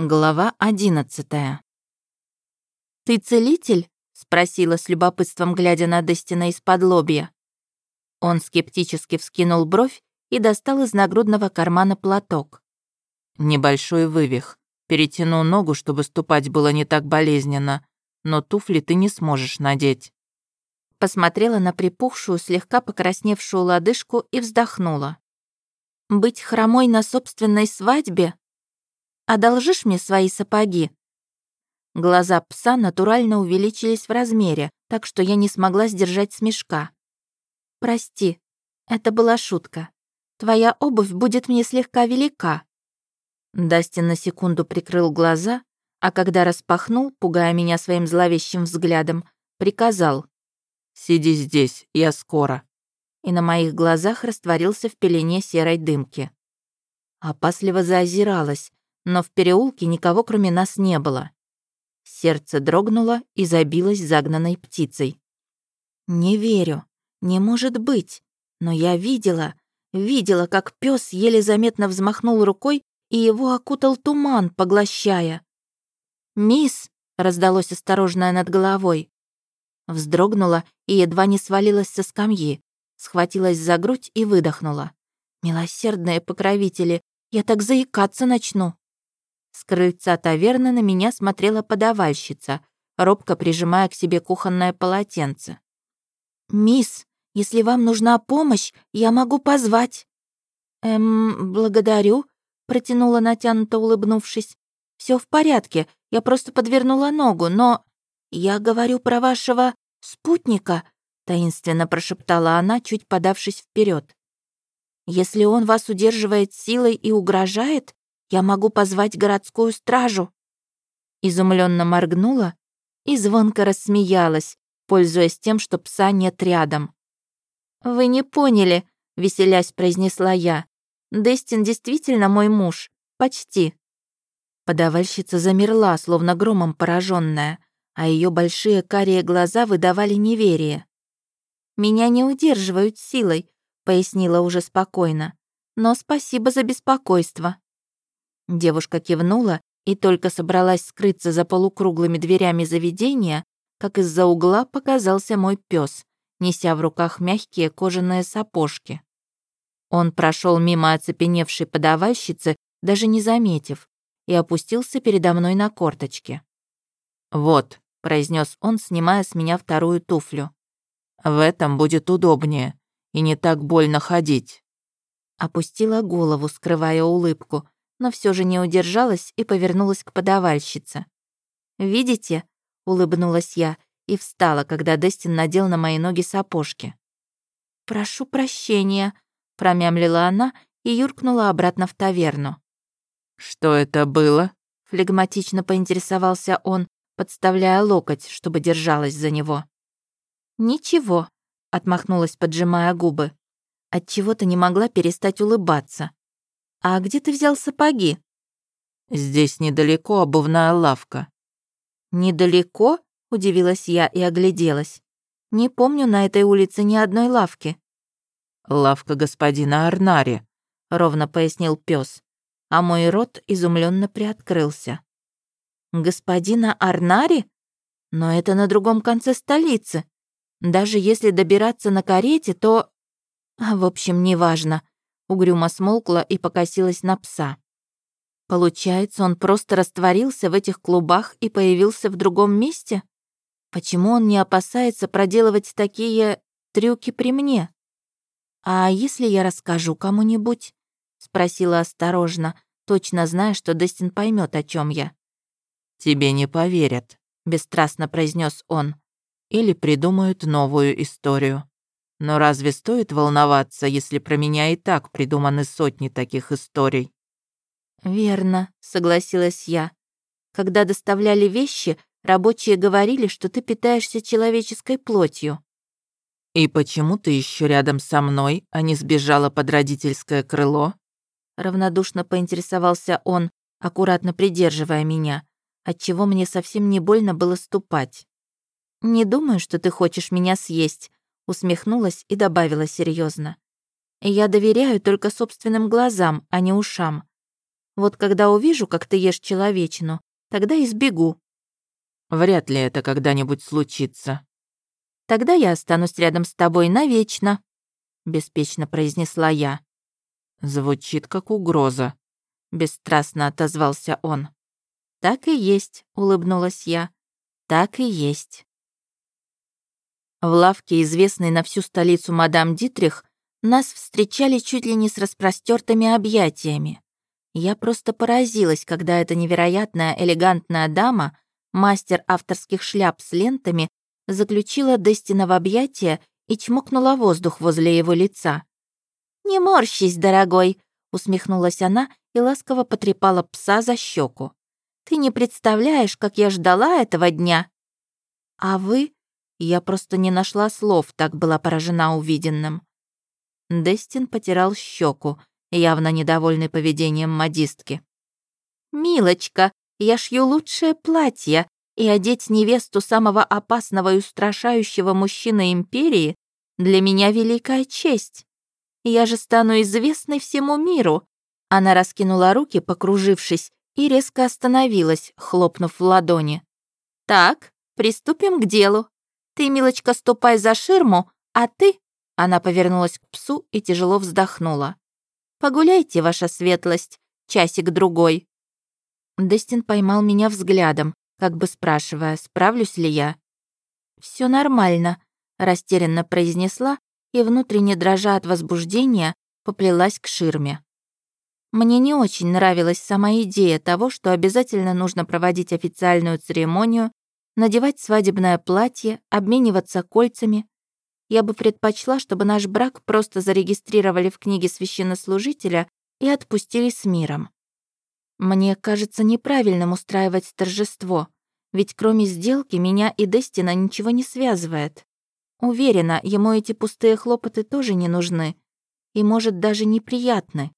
Глава одиннадцатая. «Ты целитель?» — спросила с любопытством, глядя на Дестина из-под лобья. Он скептически вскинул бровь и достал из нагрудного кармана платок. «Небольшой вывих. Перетяну ногу, чтобы ступать было не так болезненно, но туфли ты не сможешь надеть». Посмотрела на припухшую, слегка покрасневшую лодыжку и вздохнула. «Быть хромой на собственной свадьбе Одолжишь мне свои сапоги?» Глаза пса натурально увеличились в размере, так что я не смогла сдержать смешка. «Прости, это была шутка. Твоя обувь будет мне слегка велика». Дастин на секунду прикрыл глаза, а когда распахнул, пугая меня своим зловещим взглядом, приказал. «Сиди здесь, я скоро». И на моих глазах растворился в пелене серой дымки. Опасливо заозиралась, но в переулке никого кроме нас не было. Сердце дрогнуло и забилось загнанной птицей. «Не верю. Не может быть. Но я видела, видела, как пес еле заметно взмахнул рукой, и его окутал туман, поглощая. «Мисс!» — раздалось осторожное над головой. Вздрогнула и едва не свалилась со скамьи, схватилась за грудь и выдохнула. «Милосердные покровители, я так заикаться начну!» С крыльца таверны на меня смотрела подавальщица, робко прижимая к себе кухонное полотенце. «Мисс, если вам нужна помощь, я могу позвать». «Эм, благодарю», — протянула натянуто улыбнувшись. Все в порядке, я просто подвернула ногу, но...» «Я говорю про вашего спутника», — таинственно прошептала она, чуть подавшись вперед. «Если он вас удерживает силой и угрожает, я могу позвать городскую стражу». Изумленно моргнула и звонко рассмеялась, пользуясь тем, что пса нет рядом. «Вы не поняли», — веселясь произнесла я. «Дестин действительно мой муж. Почти». Подавальщица замерла, словно громом пораженная, а ее большие карие глаза выдавали неверие. «Меня не удерживают силой», — пояснила уже спокойно. «Но спасибо за беспокойство». Девушка кивнула и только собралась скрыться за полукруглыми дверями заведения, как из-за угла показался мой пес, неся в руках мягкие кожаные сапожки. Он прошел мимо оцепеневшей подавальщицы, даже не заметив, и опустился передо мной на корточки. «Вот», — произнес он, снимая с меня вторую туфлю. «В этом будет удобнее и не так больно ходить». Опустила голову, скрывая улыбку, но все же не удержалась и повернулась к подавальщице. «Видите?» — улыбнулась я и встала, когда Дестин надел на мои ноги сапожки. «Прошу прощения», — промямлила она и юркнула обратно в таверну. «Что это было?» — флегматично поинтересовался он, подставляя локоть, чтобы держалась за него. «Ничего», — отмахнулась, поджимая губы. Отчего-то не могла перестать улыбаться. «А где ты взял сапоги?» «Здесь недалеко обувная лавка». «Недалеко?» — удивилась я и огляделась. «Не помню на этой улице ни одной лавки». «Лавка господина Арнари», — ровно пояснил пес, а мой рот изумленно приоткрылся. «Господина Арнари? Но это на другом конце столицы. Даже если добираться на карете, то...» В общем, неважно. Угрюмо смолкла и покосилась на пса. Получается, он просто растворился в этих клубах и появился в другом месте? Почему он не опасается проделывать такие трюки при мне? А если я расскажу кому-нибудь? Спросила осторожно, точно зная, что Дестин поймет, о чем я. Тебе не поверят, бесстрастно произнес он. Или придумают новую историю. Но разве стоит волноваться, если про меня и так придуманы сотни таких историй? «Верно», — согласилась я. «Когда доставляли вещи, рабочие говорили, что ты питаешься человеческой плотью». «И почему ты еще рядом со мной, а не сбежала под родительское крыло?» Равнодушно поинтересовался он, аккуратно придерживая меня, отчего мне совсем не больно было ступать. «Не думаю, что ты хочешь меня съесть», усмехнулась и добавила серьезно: «Я доверяю только собственным глазам, а не ушам. Вот когда увижу, как ты ешь человечину, тогда и сбегу. Вряд ли это когда-нибудь случится. Тогда я останусь рядом с тобой навечно, беспечно произнесла я. Звучит как угроза, бесстрастно отозвался он. Так и есть, улыбнулась я. Так и есть. В лавке, известной на всю столицу мадам Дитрих, нас встречали чуть ли не с распростертыми объятиями. Я просто поразилась, когда эта невероятная элегантная дама, мастер авторских шляп с лентами, заключила Дестина в объятия и чмокнула воздух возле его лица. «Не морщись, дорогой!» — усмехнулась она и ласково потрепала пса за щеку. «Ты не представляешь, как я ждала этого дня!» «А вы?» Я просто не нашла слов, так была поражена увиденным. Дестин потирал щеку, явно недовольный поведением модистки. «Милочка, я шью лучшее платье, и одеть невесту самого опасного и устрашающего мужчины Империи для меня великая честь. Я же стану известной всему миру». Она раскинула руки, покружившись, и резко остановилась, хлопнув в ладони. «Так, приступим к делу. Ты, милочка, ступай за ширму, а ты...» Она повернулась к псу и тяжело вздохнула. Погуляйте, ваша светлость, часик-другой». Дестин поймал меня взглядом, как бы спрашивая, справлюсь ли я. Все нормально», — растерянно произнесла и, внутренне дрожа от возбуждения, поплелась к ширме. Мне не очень нравилась сама идея того, что обязательно нужно проводить официальную церемонию, надевать свадебное платье, обмениваться кольцами, я бы предпочла, чтобы наш брак просто зарегистрировали в книге священнослужителя и отпустили с миром. Мне кажется неправильным устраивать торжество, ведь кроме сделки меня и Дестина ничего не связывает. Уверена, ему эти пустые хлопоты тоже не нужны и, может, даже неприятны.